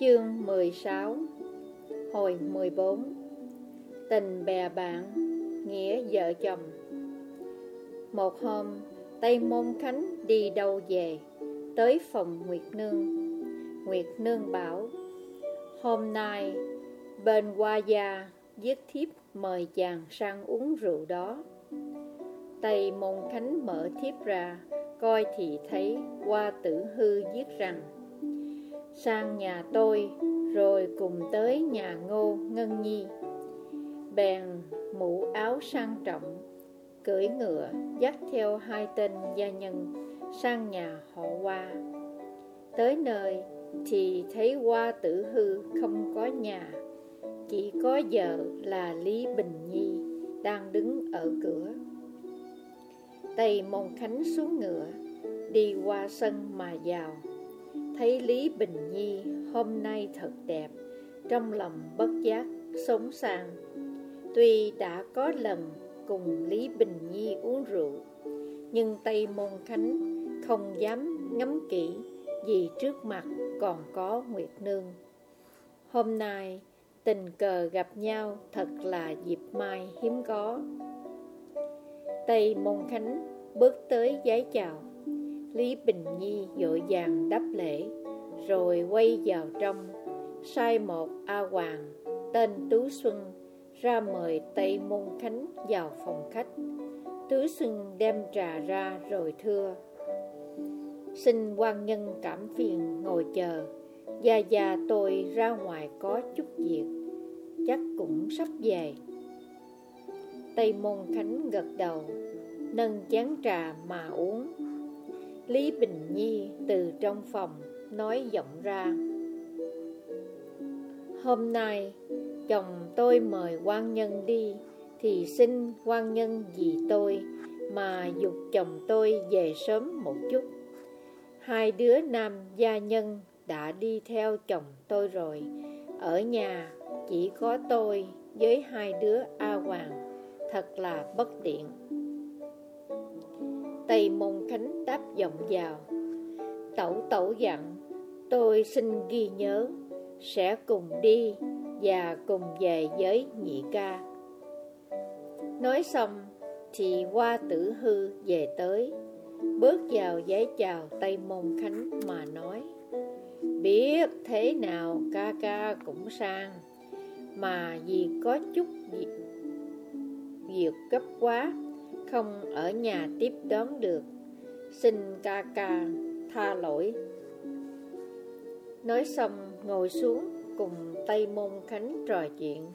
Chương 16 Hồi 14 Tình bè bạn, nghĩa vợ chồng. Một hôm, Tây Môn Khánh đi đâu về, tới phòng Nguyệt Nương. Nguyệt Nương bảo Hôm nay, bên Hoa Gia viết thiếp mời chàng sang uống rượu đó. Tây Môn Khánh mở thiếp ra, coi thì thấy Hoa Tử Hư viết rằng sang nhà tôi, rồi cùng tới nhà ngô ngân nhi. Bèn mũ áo sang trọng, cưỡi ngựa dắt theo hai tên gia nhân sang nhà họ hoa. Tới nơi thì thấy hoa tử hư không có nhà, chỉ có vợ là lý bình nhi đang đứng ở cửa. Tây môn khánh xuống ngựa, đi qua sân mà vào. Thấy Lý Bình Nhi hôm nay thật đẹp, Trong lòng bất giác sống sang Tuy đã có lần cùng Lý Bình Nhi uống rượu, Nhưng Tây Môn Khánh không dám ngắm kỹ Vì trước mặt còn có Nguyệt Nương. Hôm nay tình cờ gặp nhau thật là dịp mai hiếm có. Tây Môn Khánh bước tới giái chào. Lý Bình Nhi dội vàng đáp lễ, Rồi quay vào trong. Sai một A Hoàng, Tên Tú Xuân, Ra mời Tây Môn Khánh vào phòng khách. Tú Xuân đem trà ra rồi thưa. Xin quan nhân cảm phiền ngồi chờ. Gia gia tôi ra ngoài có chút việc, Chắc cũng sắp về. Tây Môn Khánh gật đầu, Nâng chén trà mà uống. Lý Bình Nhi từ trong phòng nói giọng ra. Hôm nay, chồng tôi mời quan nhân đi, Thì xin quan nhân vì tôi mà dục chồng tôi về sớm một chút. Hai đứa nam gia nhân đã đi theo chồng tôi rồi. Ở nhà chỉ có tôi với hai đứa A Hoàng. Thật là bất tiện. Tây Môn Khánh đáp giọng vào. Tẩu tẩu dặn Tôi xin ghi nhớ Sẽ cùng đi Và cùng về với nhị ca. Nói xong Thì qua tử hư về tới Bước vào giấy chào Tây Môn Khánh mà nói Biết thế nào ca ca cũng sang Mà vì có chút việc, việc gấp quá không ở nhà tiếp đón được. Xin ca ca tha lỗi. Nói xong, ngồi xuống cùng Tây Môn Khánh trò chuyện.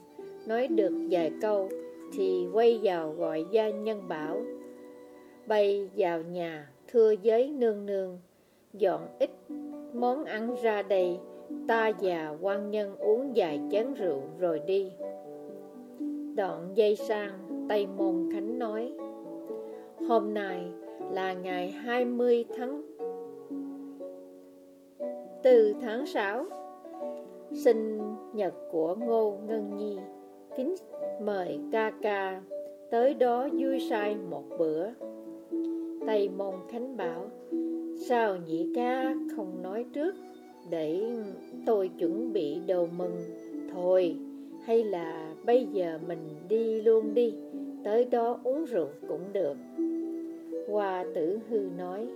Nói được vài câu thì quay vào gọi gia nhân bảo. Bay vào nhà, thưa giới nương nương. Dọn ít món ăn ra đây, Ta và quan nhân uống vài chén rượu rồi đi. Đoạn dây sang, Tây Môn Khánh nói. Hôm nay là ngày 20 tháng từ tháng 6 Sinh nhật của Ngô Ngân Nhi. Kính mời ca ca tới đó vui say một bữa. Tây Môn Khánh bảo, Sao nhị ca không nói trước Để tôi chuẩn bị đồ mừng? Thôi, hay là bây giờ mình đi luôn đi, Tới đó uống rượu cũng được. Hoa tử hư nói,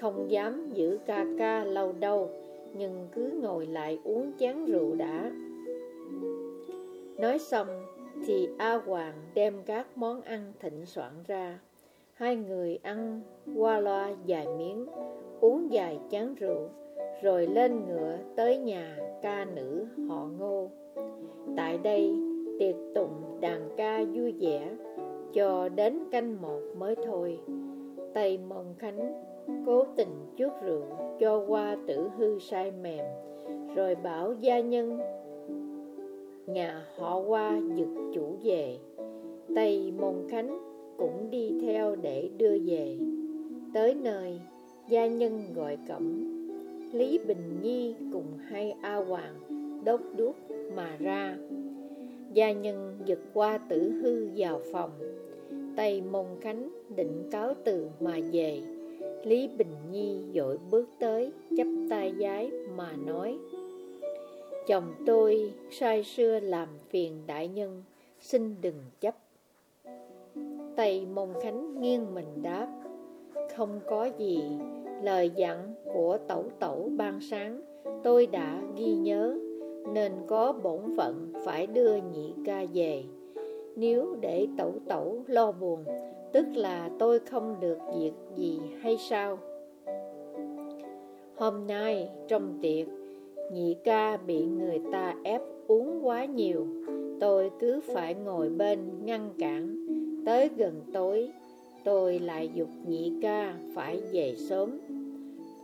Không dám giữ ca ca lâu đâu, Nhưng cứ ngồi lại uống chén rượu đã. Nói xong thì A Hoàng đem các món ăn thịnh soạn ra. Hai người ăn qua loa vài miếng, Uống vài chén rượu, Rồi lên ngựa tới nhà ca nữ họ ngô. Tại đây tiệc tụng đàn ca vui vẻ cho đến canh một mới thôi. Tây Môn Khánh cố tình chút rượu cho qua tử hư sai mềm, Rồi bảo gia nhân Nhà họ qua giật chủ về. Tây Môn Khánh cũng đi theo để đưa về. Tới nơi, gia nhân gọi cẩm Lý Bình Nhi cùng hai A Hoàng đốt đuốc mà ra. Gia nhân giật qua tử hư vào phòng. Tây Mông Khánh định cáo từ mà về. Lý Bình Nhi dội bước tới, chắp tay giái mà nói, Chồng tôi sai xưa làm phiền đại nhân, Xin đừng chấp. Tây Mông Khánh nghiêng mình đáp, Không có gì, Lời dặn của tẩu tẩu ban sáng Tôi đã ghi nhớ, Nên có bổn phận phải đưa nhị ca về. Nếu để tẩu tẩu lo buồn, Tức là tôi không được việc gì hay sao? Hôm nay trong tiệc, Nhị ca bị người ta ép uống quá nhiều. Tôi cứ phải ngồi bên ngăn cản. Tới gần tối, Tôi lại dục nhị ca phải về sớm.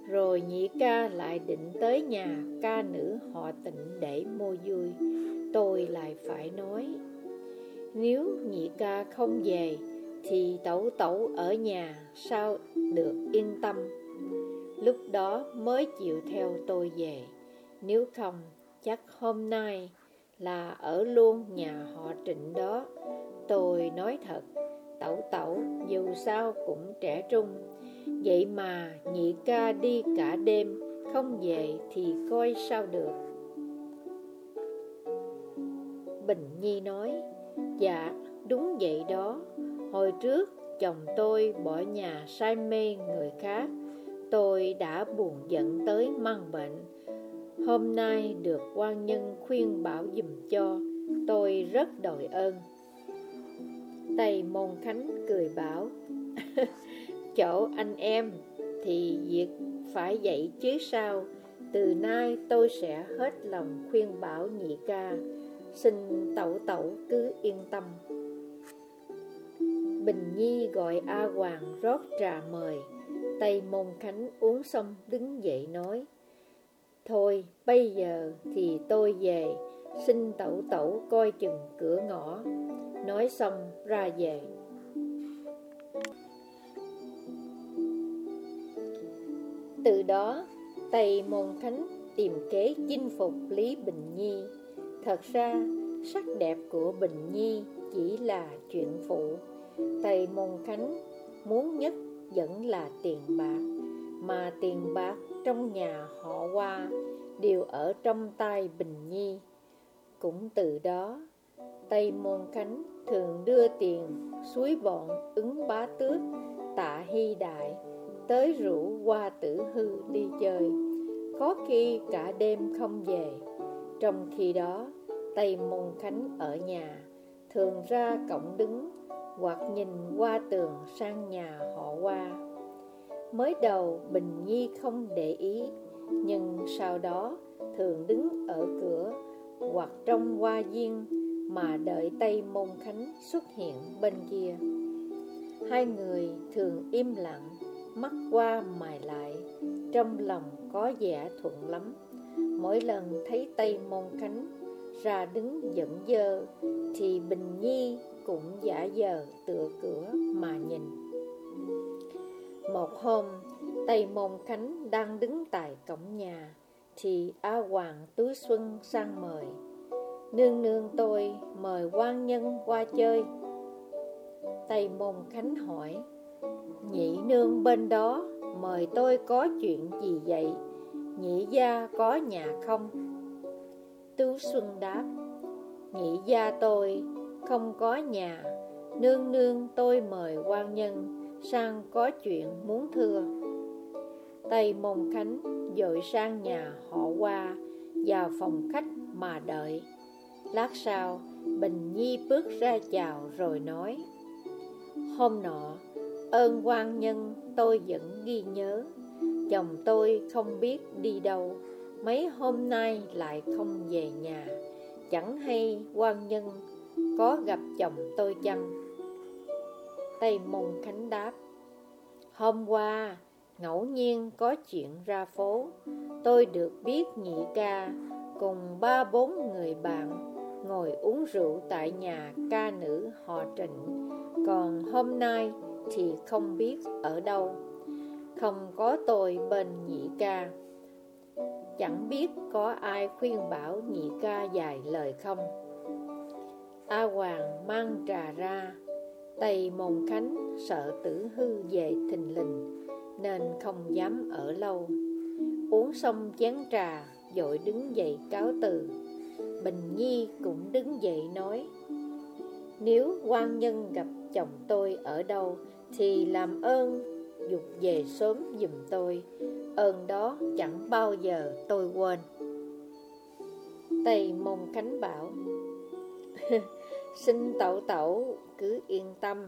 Rồi nhị ca lại định tới nhà ca nữ họ tịnh để mua vui. Tôi lại phải nói nếu nhị ca không về, Thì tẩu tẩu ở nhà sao được yên tâm? Lúc đó mới chịu theo tôi về. Nếu không, chắc hôm nay là ở luôn nhà họ trịnh đó. Tôi nói thật, Tẩu tẩu dù sao cũng trẻ trung. Vậy mà nhị ca đi cả đêm, Không về thì coi sao được? Bình Nhi nói Dạ đúng vậy đó. Hồi trước, chồng tôi bỏ nhà say mê người khác. Tôi đã buồn giận tới mang bệnh. Hôm nay được quan nhân khuyên bảo dùm cho. Tôi rất đội ơn. Tây Môn Khánh cười bảo, Chỗ anh em thì việc phải vậy chứ sao? Từ nay tôi sẽ hết lòng khuyên bảo nhị ca. Xin tẩu tẩu, cứ yên tâm. Bình Nhi gọi A Hoàng rót trà mời. Tây Môn Khánh uống xong đứng dậy nói, Thôi, bây giờ thì tôi về. Xin tẩu tẩu, coi chừng cửa ngõ. Nói xong, ra về. Từ đó, Tây Môn Khánh tìm kế chinh phục Lý Bình Nhi. Thật ra, sắc đẹp của Bình Nhi chỉ là chuyện phụ. Tây Môn Khánh muốn nhất vẫn là tiền bạc, Mà tiền bạc trong nhà họ qua đều ở trong tay Bình Nhi. Cũng từ đó, Tây Môn Khánh thường đưa tiền suối bọn ứng bá tước tạ hy đại tới rủ qua tử hư đi chơi. Có khi cả đêm không về trong khi đó Tây Môn Khánh ở nhà thường ra cổng đứng hoặc nhìn qua tường sang nhà họ qua mới đầu Bình Nhi không để ý nhưng sau đó thường đứng ở cửa hoặc trong hoa viên mà đợi Tây Môn Khánh xuất hiện bên kia. Hai người thường im lặng, mắt qua mài lại, trong lòng có vẻ thuận lắm. Mỗi lần thấy Tây Môn Khánh ra đứng dẫn dơ, thì Bình Nhi cũng giả dờ tựa cửa mà nhìn. Một hôm, Tây Môn Khánh đang đứng tại cổng nhà, thì A Hoàng Tứ Xuân sang mời. Nương nương tôi mời quan nhân qua chơi Tây Môn Khánh hỏi Nhị nương bên đó mời tôi có chuyện gì vậy Nhị gia có nhà không? Tú Xuân đáp Nhị gia tôi không có nhà. Nương nương tôi mời quan nhân Sang có chuyện muốn thưa. Tây Môn Khánh dội sang nhà họ qua Vào phòng khách mà đợi. Lát sau, Bình Nhi bước ra chào rồi nói Hôm nọ, ơn quan nhân tôi vẫn ghi nhớ. Chồng tôi không biết đi đâu Mấy hôm nay lại không về nhà. Chẳng hay quan nhân có gặp chồng tôi chăng? Tây Môn Khánh đáp Hôm qua, ngẫu nhiên có chuyện ra phố. Tôi được biết nhị ca cùng ba bốn người bạn ngồi uống rượu tại nhà ca nữ họ trịnh. Còn hôm nay thì không biết ở đâu. Không có tôi bên nhị ca. Chẳng biết có ai khuyên bảo nhị ca dài lời không. A Hoàng mang trà ra Tây Môn Khánh, sợ tử hư về thình lình, Nên không dám ở lâu. Uống xong chén trà dội đứng dậy cáo từ. Bình Nhi cũng đứng dậy nói, Nếu quan nhân gặp chồng tôi ở đâu Thì làm ơn dục về sớm giùm tôi. Ơn đó chẳng bao giờ tôi quên. Tây Môn Khánh bảo, Xin tẩu tẩu, cứ yên tâm.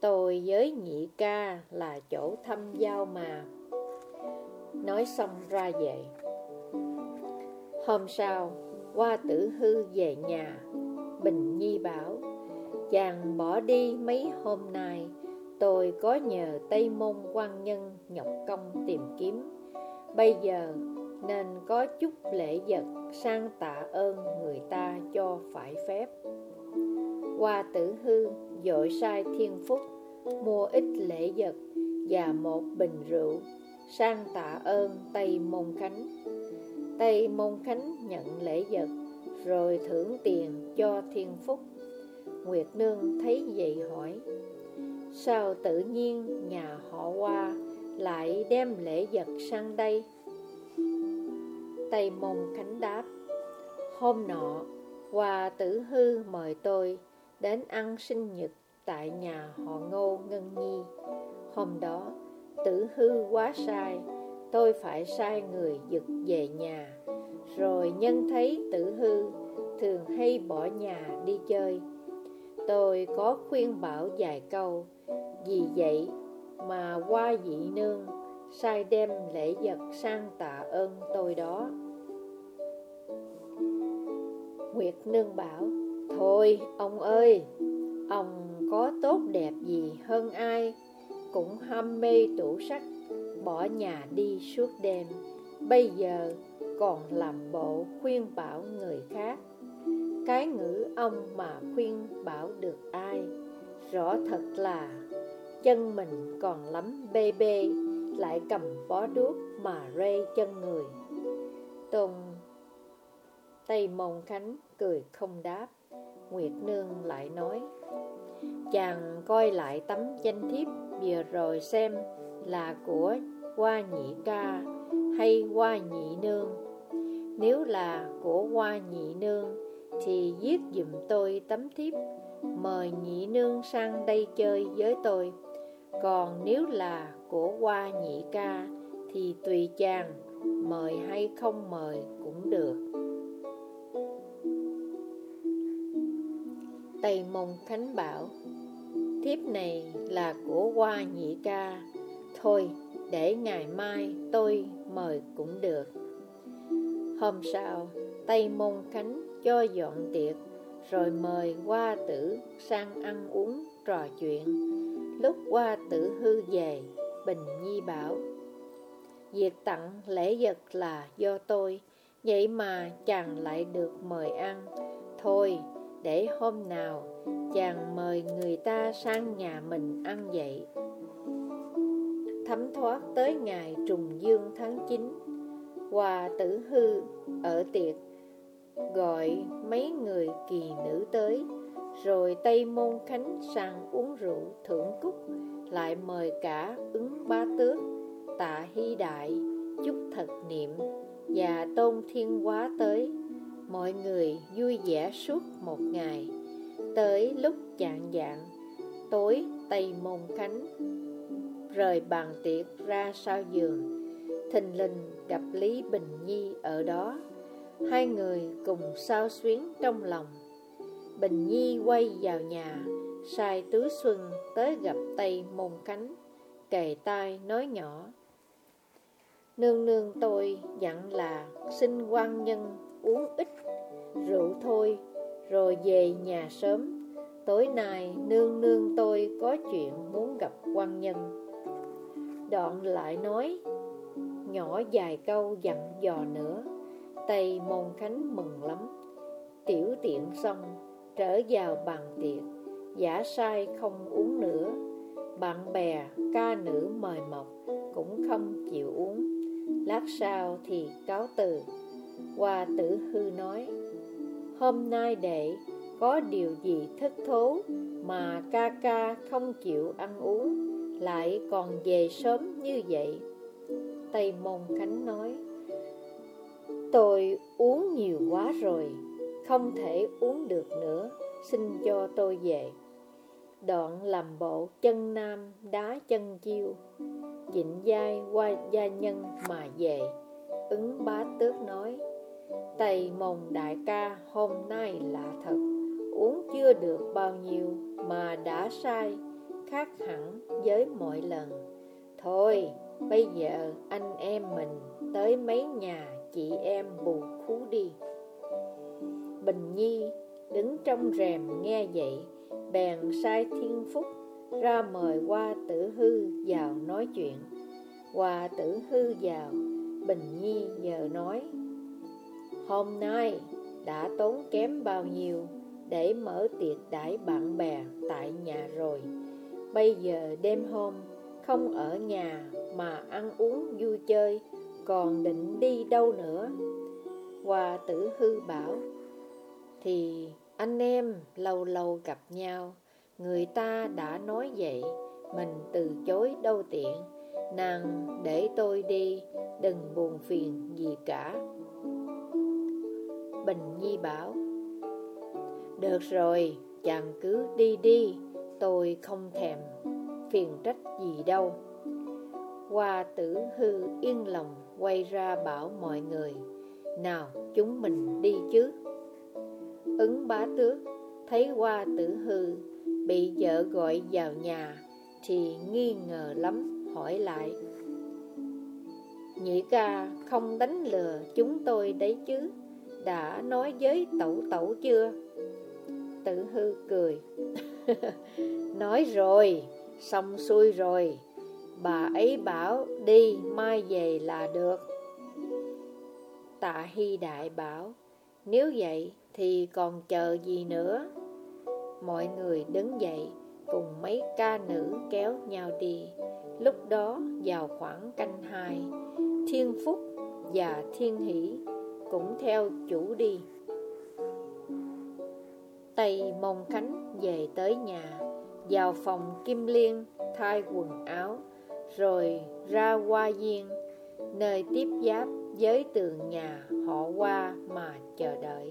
Tôi với nhị ca là chỗ thăm giao mà. Nói xong ra về. Hôm sau Qua tử hư về nhà. Bình Nhi bảo, Chàng bỏ đi mấy hôm nay Tôi có nhờ Tây Môn quan nhân nhọc công tìm kiếm. Bây giờ nên có chút lễ vật sang tạ ơn người ta cho phải phép. Qua tử hư dội sai thiên phúc, Mua ít lễ vật và một bình rượu Sang tạ ơn Tây Môn Khánh. Tây Môn Khánh nhận lễ vật Rồi thưởng tiền cho thiên phúc. Nguyệt Nương thấy vậy hỏi Sao tự nhiên nhà họ qua Lại đem lễ vật sang đây? Tây Môn Khánh đáp, Hôm nọ Hòa tử hư mời tôi Đến ăn sinh nhật Tại nhà họ Ngô Ngân Nhi. Hôm đó, Tử hư quá sai, Tôi phải sai người giật về nhà. Rồi nhân thấy tử hư Thường hay bỏ nhà đi chơi. Tôi có khuyên bảo vài câu. Vì vậy mà qua dị nương Sai đem lễ vật sang tạ ơn tôi đó. Nguyệt nương bảo, Thôi, ông ơi, Ông có tốt đẹp gì hơn ai Cũng ham mê tủ sách, Bỏ nhà đi suốt đêm. Bây giờ còn làm bộ khuyên bảo người khác. Cái ngữ ông mà khuyên bảo được ai? Rõ thật là, Chân mình còn lắm bê bê, Lại cầm bó đuốc mà rê chân người. Tôn Tây mông Khánh cười không đáp, Nguyệt Nương lại nói, Chàng coi lại tấm danh thiếp vừa rồi xem là của Hoa Nhị Ca hay Hoa Nhị Nương. Nếu là của Hoa Nhị Nương thì viết dùm tôi tấm thiếp, Mời Nhị Nương sang đây chơi với tôi. Còn nếu là của Hoa Nhị Ca, thì tùy chàng, Mời hay không mời cũng được. Tây Môn Khánh bảo, Thiếp này là của Hoa Nhị Ca. Thôi, để ngày mai tôi mời cũng được. Hôm sau, Tây Môn Khánh cho dọn tiệc, Rồi mời Hoa Tử sang ăn uống trò chuyện. Lúc Hoa Tử hư về, Bình Nhi bảo, Việc tặng lễ vật là do tôi, Vậy mà chàng lại được mời ăn. Thôi, để hôm nào chàng mời người ta sang nhà mình ăn vậy. Thấm thoát tới ngày trùng dương tháng 9 Hòa tử hư ở tiệc Gọi mấy người kỳ nữ tới, Rồi Tây Môn Khánh sang uống rượu thưởng cúc, Lại mời cả ứng ba tước, Tạ Hy Đại, Chúc Thật Niệm, Và Tôn Thiên Quá tới. Mọi người vui vẻ suốt một ngày. Tới lúc chạng dạng, Tối Tây Môn Khánh Rời bàn tiệc ra sau giường. Thình lình gặp Lý Bình Nhi ở đó. Hai người cùng sao xuyến trong lòng. Bình Nhi quay vào nhà Sai Tứ Xuân tới gặp Tây Môn cánh, Kề tai nói nhỏ. Nương nương tôi dặn là xin quan nhân uống ít rượu thôi Rồi về nhà sớm. Tối nay nương nương tôi có chuyện muốn gặp quan nhân. Đoạn lại nói Nhỏ dài câu dặn dò nữa. Tây Môn Khánh mừng lắm. Tiểu tiện xong Trở vào bàn tiệc. Giả sai không uống nữa. Bạn bè, ca nữ mời mọc Cũng không chịu uống. Lát sau thì cáo từ. Hoa tử hư nói Hôm nay đệ có điều gì thất thố Mà ca ca không chịu ăn uống Lại còn về sớm như vậy? Tây Môn Khánh nói Tôi uống nhiều quá rồi, Không thể uống được nữa, Xin cho tôi về. Đoạn làm bộ chân nam đá chân chiêu. Dịnh dai qua gia nhân mà về. Ứng bá tước nói, Tây mồng đại ca hôm nay lạ thật. Uống chưa được bao nhiêu mà đã sai, Khác hẳn với mọi lần. Thôi, bây giờ anh em mình tới mấy nhà chị em bù khú đi. Bình Nhi đứng trong rèm nghe vậy, Bèn sai thiên phúc ra mời qua tử hư vào nói chuyện. Qua tử hư vào, Bình Nhi nhờ nói, Hôm nay đã tốn kém bao nhiêu để mở tiệc đãi bạn bè tại nhà rồi. Bây giờ đêm hôm không ở nhà mà ăn uống vui chơi còn định đi đâu nữa? Hòa tử hư bảo Thì anh em lâu lâu gặp nhau Người ta đã nói vậy Mình từ chối đâu tiện. Nàng để tôi đi Đừng buồn phiền gì cả. Bình Nhi bảo Được rồi, chàng cứ đi đi Tôi không thèm phiền trách gì đâu. Hoa tử hư yên lòng quay ra bảo mọi người, Nào, chúng mình đi chứ. Ứng bá tước thấy hoa tử hư, bị vợ gọi vào nhà Thì nghi ngờ lắm, hỏi lại, Nhị ca không đánh lừa chúng tôi đấy chứ? Đã nói với tẩu tẩu chưa? Tử hư cười. Nói rồi, Xong xuôi rồi. Bà ấy bảo, đi, mai về là được. Tạ Hy Đại bảo, Nếu vậy thì còn chờ gì nữa? Mọi người đứng dậy, Cùng mấy ca nữ kéo nhau đi. Lúc đó, vào khoảng canh hai, Thiên Phúc và Thiên Hỷ Cũng theo chủ đi. Tây Mông Khánh về tới nhà, Vào phòng Kim Liên Thay quần áo rồi ra qua viên, nơi tiếp giáp với tường nhà họ qua mà chờ đợi.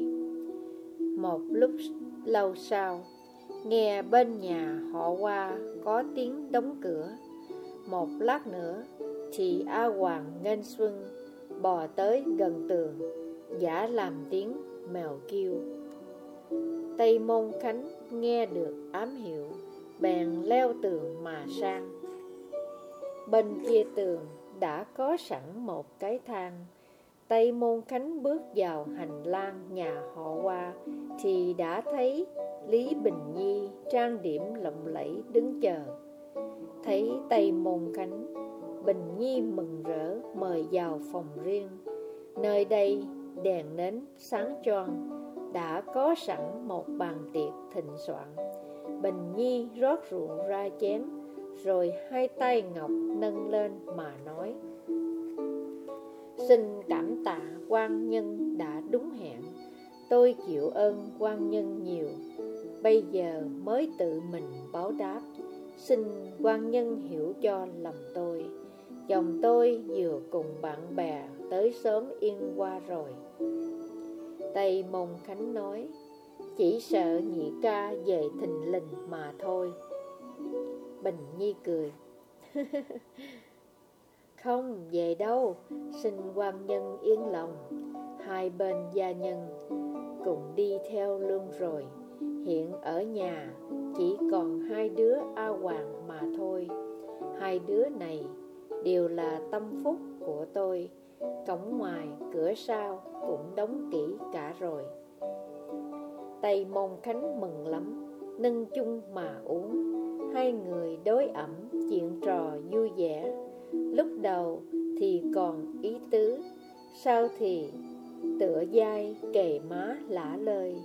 Một lúc lâu sau, nghe bên nhà họ qua có tiếng đóng cửa. Một lát nữa thì A Hoàng nghênh xuân bò tới gần tường, giả làm tiếng mèo kêu. Tây Môn Khánh nghe được ám hiệu, bèn leo tường mà sang. Bên kia tường đã có sẵn một cái thang. Tây Môn Khánh bước vào hành lang nhà họ qua Thì đã thấy Lý Bình Nhi trang điểm lộng lẫy đứng chờ. Thấy Tây Môn Khánh, Bình Nhi mừng rỡ mời vào phòng riêng. Nơi đây đèn nến sáng choang, Đã có sẵn một bàn tiệc thịnh soạn. Bình Nhi rót rượu ra chén rồi hai tay Ngọc nâng lên mà nói, Xin cảm tạ quan nhân đã đúng hẹn. Tôi chịu ơn quan nhân nhiều. Bây giờ mới tự mình báo đáp. Xin quan nhân hiểu cho lầm tôi. Chồng tôi vừa cùng bạn bè tới sớm yên qua rồi. Tây Mông Khánh nói, Chỉ sợ nhị ca về thình lình mà thôi. Bình Nhi cười. Không, về đâu? Xin quan nhân yên lòng. Hai bên gia nhân Cùng đi theo luôn rồi. Hiện ở nhà, Chỉ còn hai đứa A Hoàng mà thôi. Hai đứa này Đều là tâm phúc của tôi. Cổng ngoài, cửa sau Cũng đóng kỹ cả rồi. Tây Môn Khánh mừng lắm, Nâng chung mà uống. Hai người đối ẩm, chuyện trò vui vẻ. Lúc đầu thì còn ý tứ, Sau thì tựa dai kề má lả lời.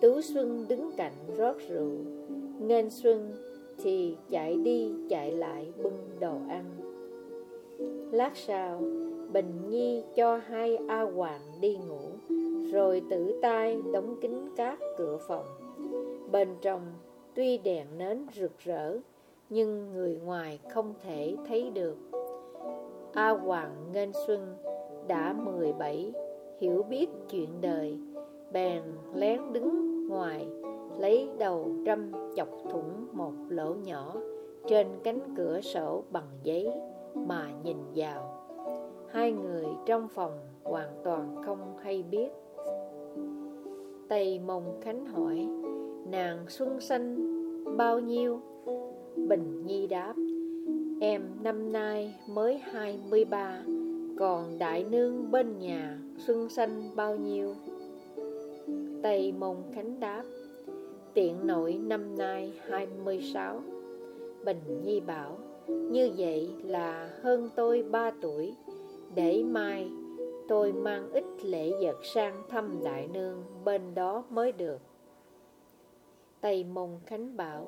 Tú Xuân đứng cạnh rót rượu Nghênh Xuân thì chạy đi chạy lại bưng đồ ăn. Lát sau, Bình Nhi cho hai A Hoàng đi ngủ, Rồi tự tay đóng kín các cửa phòng. Bên trong Tuy đèn nến rực rỡ, Nhưng người ngoài không thể thấy được. A Hoàng Nghênh Xuân đã 17 hiểu biết chuyện đời. Bèn lén đứng ngoài, Lấy đầu trăm chọc thủng một lỗ nhỏ Trên cánh cửa sổ bằng giấy Mà nhìn vào. Hai người trong phòng hoàn toàn không hay biết. Tây Mông Khánh hỏi Nàng Xuân Xanh bao nhiêu? Bình Nhi đáp, Em năm nay mới 23 Còn đại nương bên nhà Xuân Xanh bao nhiêu? Tây Mông Khánh đáp, Tiện nội năm nay 26 Bình Nhi bảo, Như vậy là hơn tôi 3 tuổi, Để mai tôi mang ít lễ vật sang thăm đại nương Bên đó mới được Tây Mông Khánh bảo.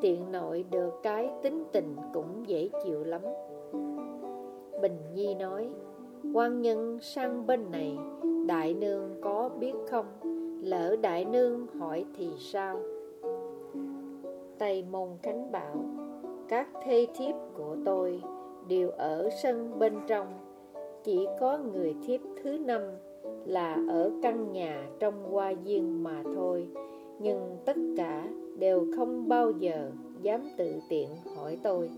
Tiện nội được cái tính tình cũng dễ chịu lắm. Bình Nhi nói, quan nhân sang bên này, Đại nương có biết không? Lỡ đại nương hỏi thì sao? Tây Môn Khánh bảo, Các thê thiếp của tôi Đều ở sân bên trong. Chỉ có người thiếp thứ năm Là ở căn nhà trong hoa viên mà thôi. Nhưng tất cả đều không bao giờ dám tự tiện hỏi tôi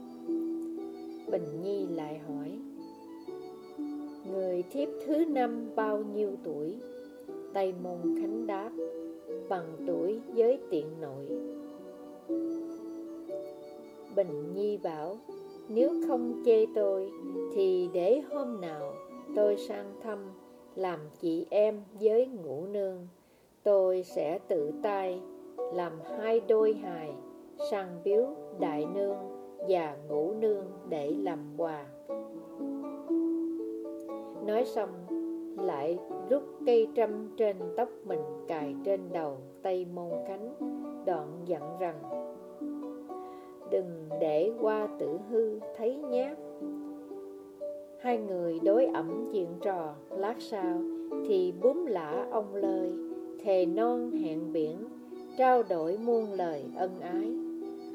Bình Nhi lại hỏi, Người thiếp thứ năm bao nhiêu tuổi? Tây Môn Khánh đáp, Bằng tuổi với tiện nội Bình Nhi bảo, Nếu không chê tôi, Thì để hôm nào tôi sang thăm, Làm chị em với ngũ nương Tôi sẽ tự tay Làm hai đôi hài Sang biếu đại nương Và ngũ nương để làm quà Nói xong, lại rút cây trăm trên tóc mình cài trên đầu Tây Môn Khánh, Đoạn dặn rằng, Đừng để qua tử hư thấy nhé. Hai người đối ẩm chuyện trò, Lát sau thì búm lả ông lời Thề non hẹn biển, Trao đổi muôn lời ân ái.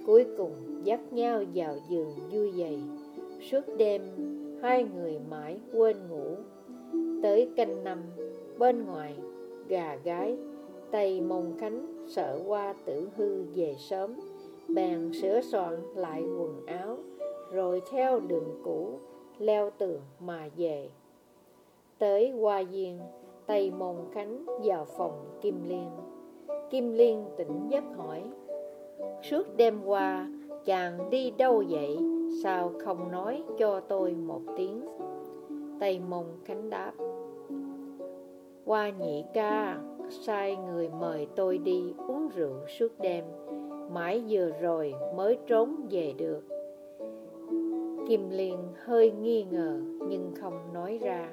Cuối cùng dắt nhau vào giường vui dày. Suốt đêm, hai người mãi quên ngủ. Tới canh năm, Bên ngoài, Gà gái Tây mông khánh sợ qua tử hư về sớm. Bèn sửa soạn lại quần áo, Rồi theo đường cũ, Leo tường mà về. Tới hoa viên Tây môn khánh vào phòng Kim Liên. Kim Liên tỉnh giấc hỏi Suốt đêm qua, Chàng đi đâu vậy? Sao không nói cho tôi một tiếng? Tây mông khánh đáp qua nhị ca, Sai người mời tôi đi uống rượu suốt đêm. Mãi vừa rồi mới trốn về được. Kim Liên hơi nghi ngờ Nhưng không nói ra.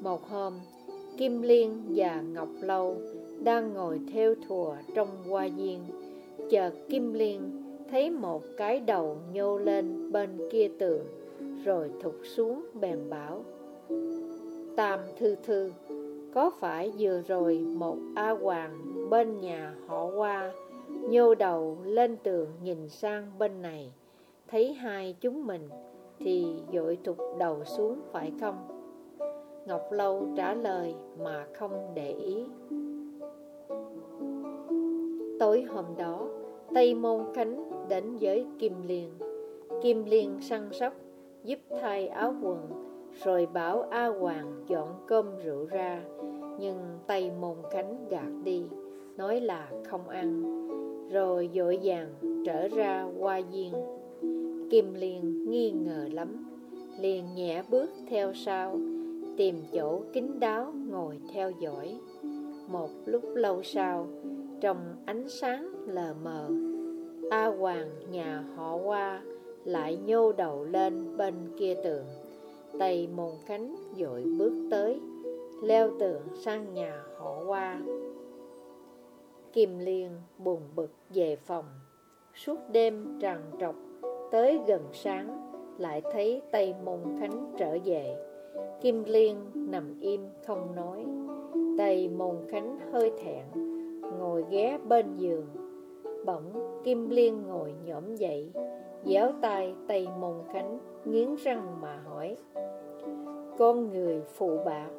Một hôm, Kim Liên và Ngọc Lâu Đang ngồi theo thùa trong hoa viên Chợt Kim Liên thấy một cái đầu nhô lên bên kia tường, Rồi thụt xuống bèn bảo, Tam Thư Thư, Có phải vừa rồi một A Hoàng bên nhà họ qua Nhô đầu lên tường nhìn sang bên này, Thấy hai chúng mình Thì dội thụt đầu xuống phải không? Ngọc Lâu trả lời mà không để ý. Tối hôm đó, Tây Môn Khánh đến với Kim Liên. Kim Liên săn sóc, Giúp thay áo quần, rồi bảo A Hoàng dọn cơm rượu ra. Nhưng Tây môn Khánh gạt đi, Nói là không ăn, Rồi dội vàng trở ra qua viên. Kim Liên nghi ngờ lắm, Liền nhẹ bước theo sau Tìm chỗ kín đáo ngồi theo dõi. Một lúc lâu sau, Trong ánh sáng lờ mờ, A Hoàng nhà họ qua Lại nhô đầu lên bên kia tường. Tây Môn Khánh dội bước tới, Leo tường sang nhà họ qua Kim Liên buồn bực về phòng. Suốt đêm tràn trọc, Tới gần sáng, Lại thấy Tây Môn Khánh trở về. Kim Liên nằm im không nói. Tay Môn Khánh hơi thẹn, Ngồi ghé bên giường. Bỗng Kim Liên ngồi nhõm dậy Giáo tay tay Môn Khánh Nghiến răng mà hỏi, con người phụ bạc,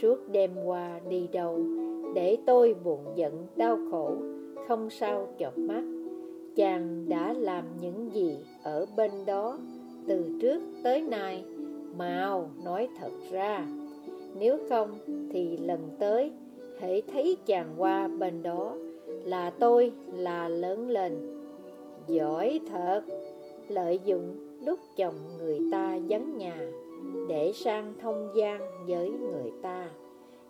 Suốt đêm qua đi đâu? Để tôi buồn giận đau khổ, Không sao chọc mắt. Chàng đã làm những gì ở bên đó, Từ trước tới nay Mao nói thật ra. Nếu không thì lần tới, Hãy thấy chàng qua bên đó Là tôi là lớn lên. Giỏi thật, Lợi dụng lúc chồng người ta vắng nhà Để sang thông gian với người ta.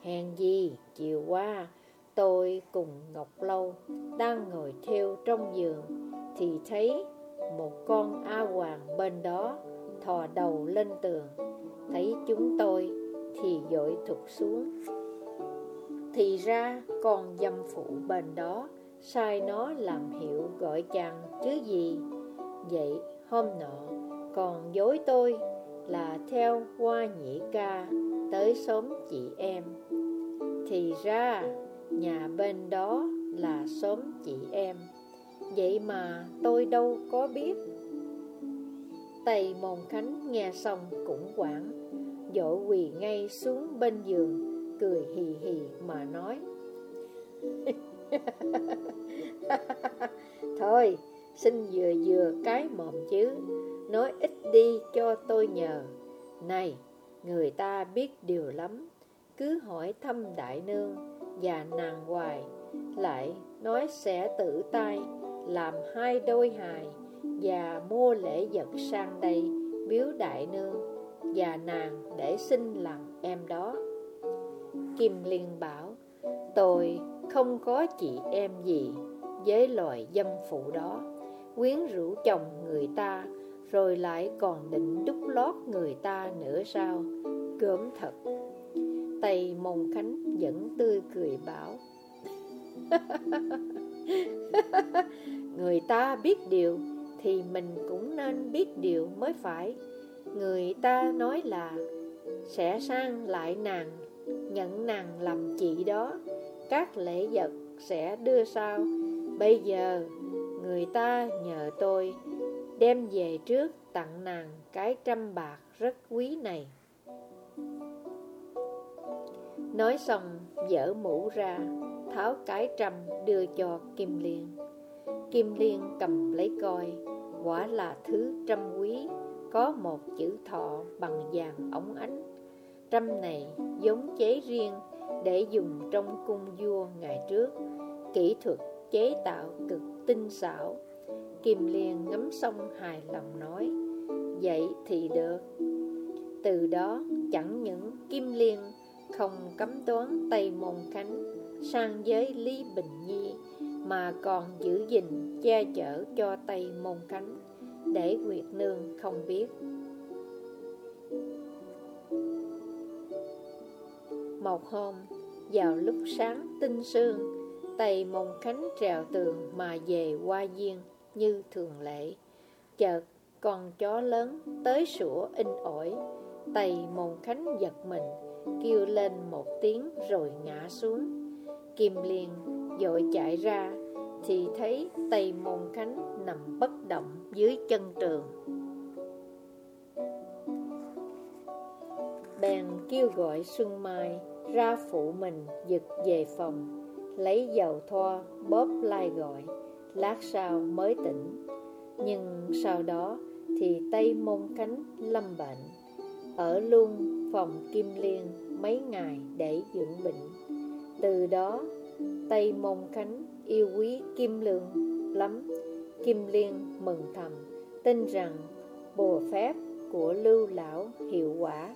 Hèn gì chiều qua, Tôi cùng Ngọc Lâu đang ngồi theo trong giường Thì thấy một con A Hoàng bên đó thò đầu lên tường. Thấy chúng tôi thì dội thụt xuống. Thì ra con dâm phụ bên đó, Sai nó làm hiệu gọi chàng chứ gì. Vậy hôm nọ, còn dối tôi là theo qua nhĩ ca tới xóm chị em. Thì ra, nhà bên đó là xóm chị em. Vậy mà tôi đâu có biết Tây Môn Khánh nghe xong cũng quảng. Dỗ quỳ ngay xuống bên giường, Cười hì hì mà nói. Thôi, xin vừa vừa cái mồm chứ. Nói ít đi cho tôi nhờ. Này, người ta biết điều lắm. Cứ hỏi thăm đại nương Và nàng hoài, Lại nói sẽ tự tay Làm hai đôi hài. Và mua lễ vật sang đây Biếu đại nương Và nàng để xin làm em đó. Kim Liên bảo, Tôi không có chị em gì Với loài dâm phụ đó. Quyến rũ chồng người ta, Rồi lại còn định đúc lót người ta nữa sao? Gớm thật. Tây Mông Khánh vẫn tươi cười bảo, Người ta biết điều thì mình cũng nên biết điều mới phải. Người ta nói là Sẽ sang lại nàng, Nhận nàng làm chị đó, Các lễ vật sẽ đưa sau. Bây giờ Người ta nhờ tôi Đem về trước tặng nàng Cái trăm bạc rất quý này. Nói xong, dở mũ ra, Tháo cái trăm đưa cho Kim Liên. Kim Liên cầm lấy coi, Quả là thứ trăm quý, Có một chữ thọ bằng vàng ống ánh. Trăm này giống chế riêng Để dùng trong cung vua ngày trước, Kỹ thuật chế tạo cực tinh xảo. Kim Liên ngắm xong hài lòng nói, Vậy thì được. Từ đó, chẳng những Kim Liên không cấm đoán Tây Môn Khánh sang giới Lý Bình Nhi mà còn giữ gìn che chở cho Tây Môn Khánh để Nguyệt Nương không biết. Một hôm, vào lúc sáng tinh sương, Tây Môn Khánh trèo tường mà về qua viên như thường lệ. Chợt, con chó lớn tới sủa in ỏi, Tây Môn Khánh giật mình, kêu lên một tiếng rồi ngã xuống. Kim Liên dội chạy ra thì thấy Tây Môn Khánh nằm bất động dưới chân trường. Bèn kêu gọi Xuân Mai ra phụ mình giật về phòng, lấy dầu thoa bóp lai gọi, lát sau mới tỉnh. Nhưng sau đó thì Tây Môn Khánh lâm bệnh, ở luôn phòng Kim Liên mấy ngày để dưỡng bệnh. Từ đó, Tây Môn Khánh yêu quý Kim lượng lắm. Kim Liên mừng thầm, tin rằng bùa phép của lưu lão hiệu quả